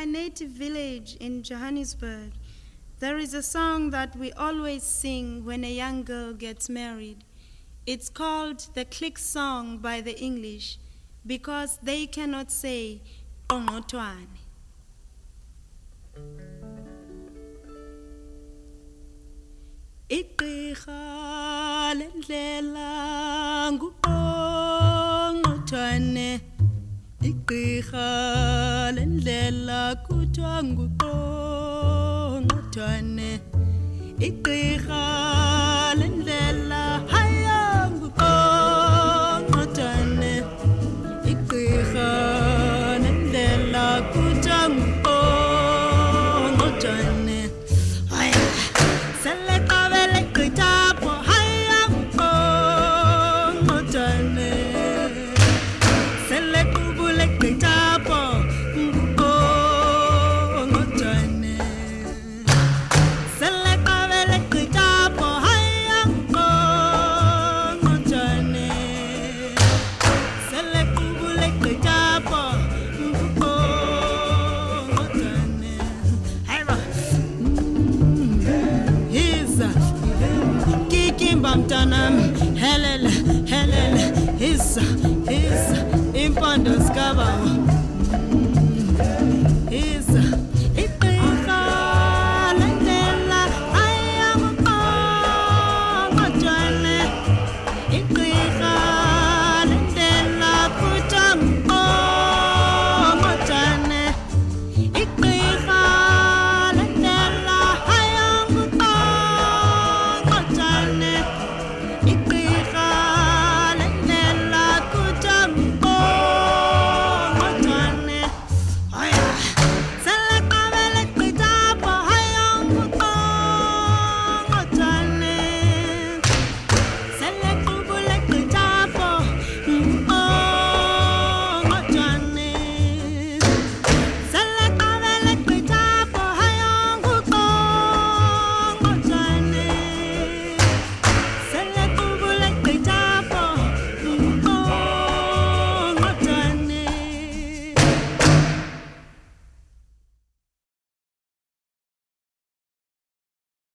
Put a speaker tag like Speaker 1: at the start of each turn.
Speaker 1: my native village in Johannesburg, there is a song that we always sing when a young girl gets married. It's called the click song by the English because they cannot say "Qongqothwane." igqirha lendlela igqirha lendlela kuthiwa nguqongqothwane. Igqirha hamba mntanam helela helela hisa hisa iimpondo zikabawo